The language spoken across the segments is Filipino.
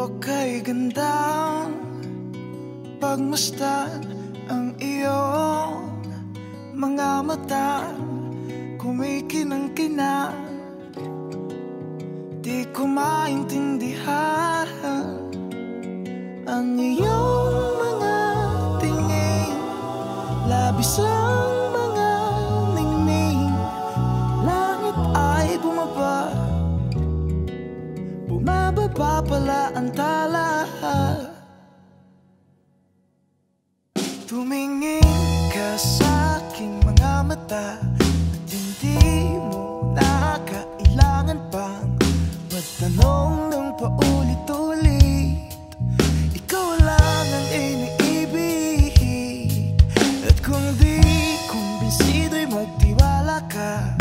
O kay gandang pagmasdan ang iyong mga mata. Kumikinang-kina Di ko maintindihan Ang iyong mga tingin. Labis ang Bumababa pala ang tala Tumingin ka sa aking mga mata At hindi mo na kailangan pang Magtanong ng paulit-ulit. Ikaw lang ang iniibig At kung di kumbinsido'y magtiwala ka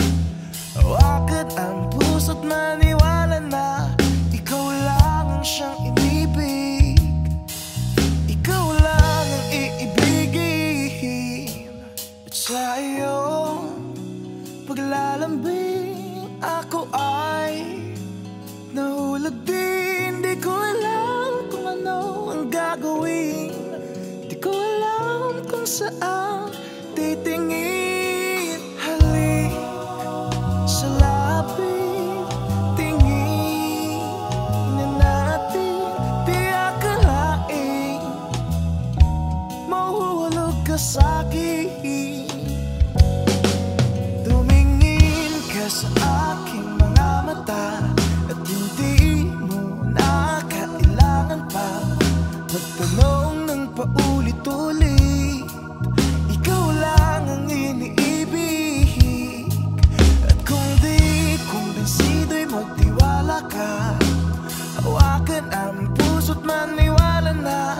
Hawakan ang puso't maniwala na sa iyong paglalambing Ako ay sa aking mga mata At hindi mo na kailangan pa. Magtanong ng paulit-ulit Ikaw lang ang iniibig. At kung di kumbinsido'y magtiwala ka Hawakan ang puso't maniwala na